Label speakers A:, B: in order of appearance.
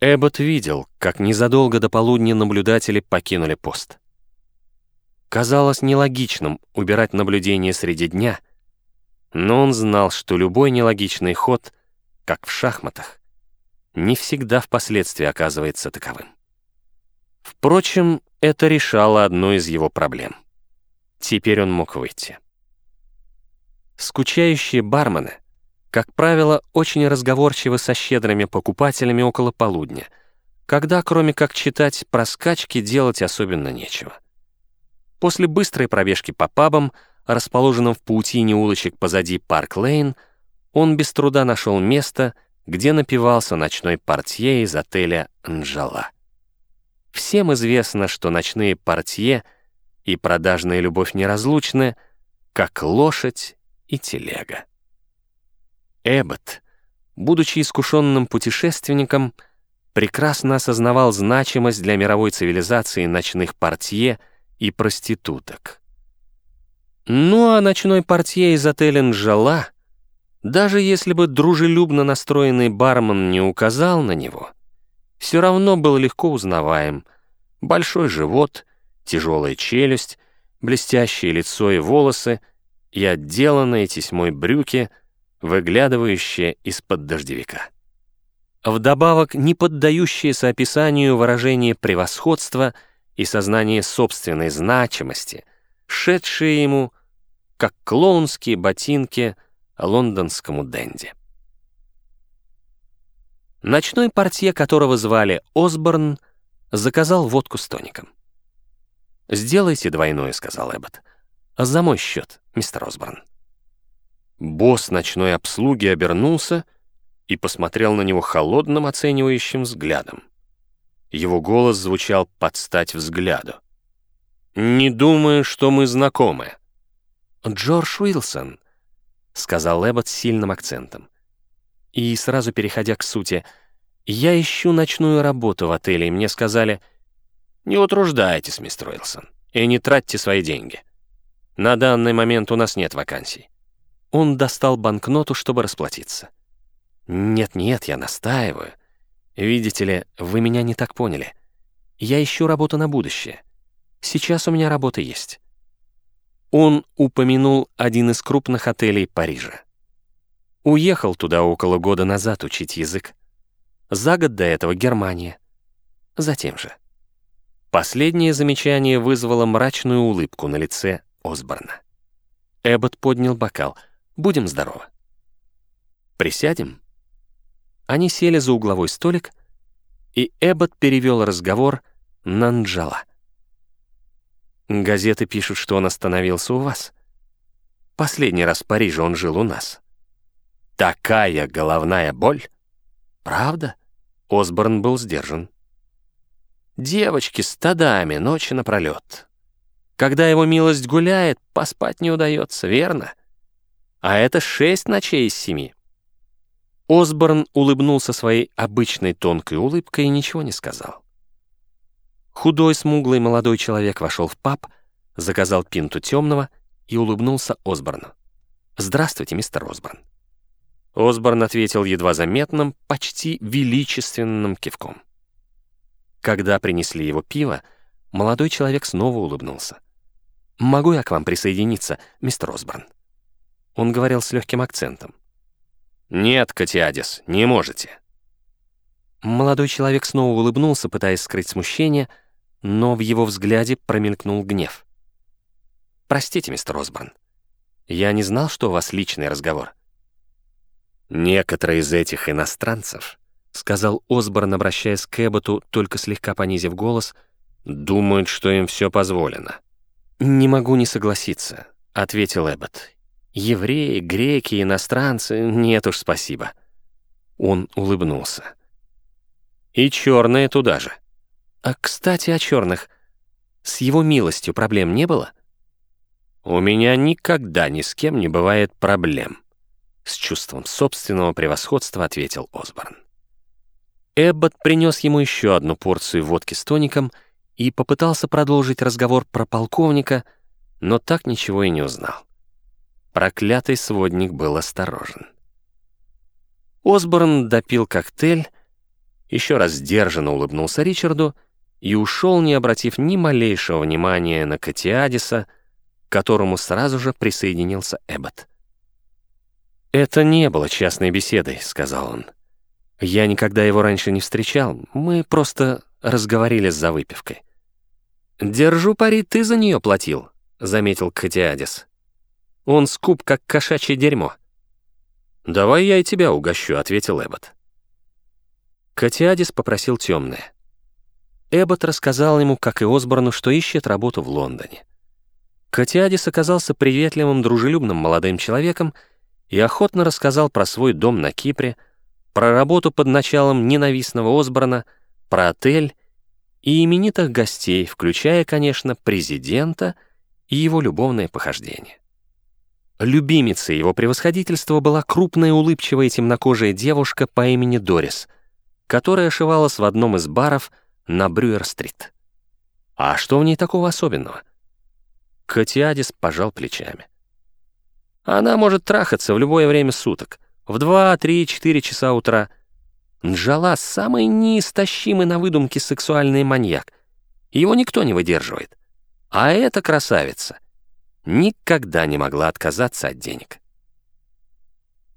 A: Эббот видел, как незадолго до полудня наблюдатели покинули пост. Казалось нелогичным убирать наблюдение среди дня, но он знал, что любой нелогичный ход, как в шахматах, не всегда впоследствии оказывается таковым. Впрочем, это решало одну из его проблем. Теперь он мог выйти. Скучающие бармены, как правило, очень разговорчивы со щедрыми покупателями около полудня, когда, кроме как читать про скачки, делать особенно нечего. После быстрой пробежки по пабам, расположенным в паутине улочек позади Парк-Лейн, он без труда нашел место, где напивался ночной портье из отеля «Нджала». Всем известно, что ночные портье и продажная любовь неразлучны, как лошадь и телега. Эббот, будучи искушенным путешественником, прекрасно осознавал значимость для мировой цивилизации ночных портье и проституток. Ну а ночной портье из отеля «Нжала», даже если бы дружелюбно настроенный бармен не указал на него, все равно был легко узнаваем. Большой живот, тяжелая челюсть, блестящее лицо и волосы — и отделанные тесьмой брюки, выглядывающие из-под дождевика. Вдобавок, не поддающиеся описанию выражение превосходства и сознание собственной значимости, шедшие ему, как клоунские ботинки лондонскому денди. Ночной портье, которого звали Осборн, заказал водку с тоником. «Сделайте двойное», — сказал Эббот. «За мой счет, мистер Осборн». Босс ночной обслуги обернулся и посмотрел на него холодным оценивающим взглядом. Его голос звучал под стать взгляду. «Не думаю, что мы знакомы». «Джордж Уилсон», — сказал Эббот с сильным акцентом. И сразу переходя к сути, «Я ищу ночную работу в отеле, и мне сказали...» «Не утруждайтесь, мистер Уилсон, и не тратьте свои деньги. На данный момент у нас нет вакансий. Он достал банкноту, чтобы расплатиться. Нет-нет, я настаиваю. Видите ли, вы меня не так поняли. Я ищу работу на будущее. Сейчас у меня работа есть. Он упомянул один из крупных отелей Парижа. Уехал туда около года назад учить язык. За год до этого Германия. Затем же. Последнее замечание вызвало мрачную улыбку на лице Осборна. Эббот поднял бокал. «Будем здоровы». «Присядем?» Они сели за угловой столик, и Эббот перевел разговор на Нджала. «Газеты пишут, что он остановился у вас. Последний раз в Париже он жил у нас». «Такая головная боль?» «Правда?» Осборн был сдержан. «Девочки стадами, ночи напролет. Когда его милость гуляет, поспать не удается, верно? А это шесть ночей из семи. Осборн улыбнулся своей обычной тонкой улыбкой и ничего не сказал. Худой, смуглый молодой человек вошел в паб, заказал пинту темного и улыбнулся Осборну. «Здравствуйте, мистер Осборн». Осборн ответил едва заметным, почти величественным кивком. Когда принесли его пиво, молодой человек снова улыбнулся. «Могу я к вам присоединиться, мистер Осборн?» Он говорил с легким акцентом. «Нет, Катиадис, не можете». Молодой человек снова улыбнулся, пытаясь скрыть смущение, но в его взгляде промелькнул гнев. «Простите, мистер Осборн, я не знал, что у вас личный разговор». «Некоторые из этих иностранцев», — сказал Осборн, обращаясь к Эбботу, только слегка понизив голос, «думают, что им все позволено». «Не могу не согласиться», — ответил Эббот. «Евреи, греки, иностранцы — нет уж, спасибо». Он улыбнулся. «И черные туда же». «А, кстати, о черных. С его милостью проблем не было?» «У меня никогда ни с кем не бывает проблем», — с чувством собственного превосходства ответил Осборн. Эббот принес ему еще одну порцию водки с тоником — и попытался продолжить разговор про полковника, но так ничего и не узнал. Проклятый сводник был осторожен. Осборн допил коктейль еще раз сдержанно улыбнулся Ричарду и ушел, не обратив ни малейшего внимания на Катиадиса, к которому сразу же присоединился Эббот. «Это не было частной беседой», — сказал он. «Я никогда его раньше не встречал, мы просто разговорились за выпивкой». «Держу пари, ты за нее платил», — заметил Катиадис. «Он скуп, как кошачье дерьмо». «Давай я и тебя угощу», — ответил Эббот. Катиадис попросил темное. Эббот рассказал ему, как и Осборну, что ищет работу в Лондоне. Катиадис оказался приветливым, дружелюбным молодым человеком и охотно рассказал про свой дом на Кипре, про работу под началом ненавистного Осборна, про отель и именитых гостей, включая, конечно, президента и его любовное похождение. Любимицей его превосходительства была крупная улыбчивая темнокожая девушка по имени Дорис, которая ошивалась в одном из баров на Брюер-стрит. А что в ней такого особенного? Катиадис пожал плечами. Она может трахаться в любое время суток, в 2, 3, 4 часа утра. Нджала — самый неистощимый на выдумке сексуальный маньяк. Его никто не выдерживает. А эта красавица никогда не могла отказаться от денег.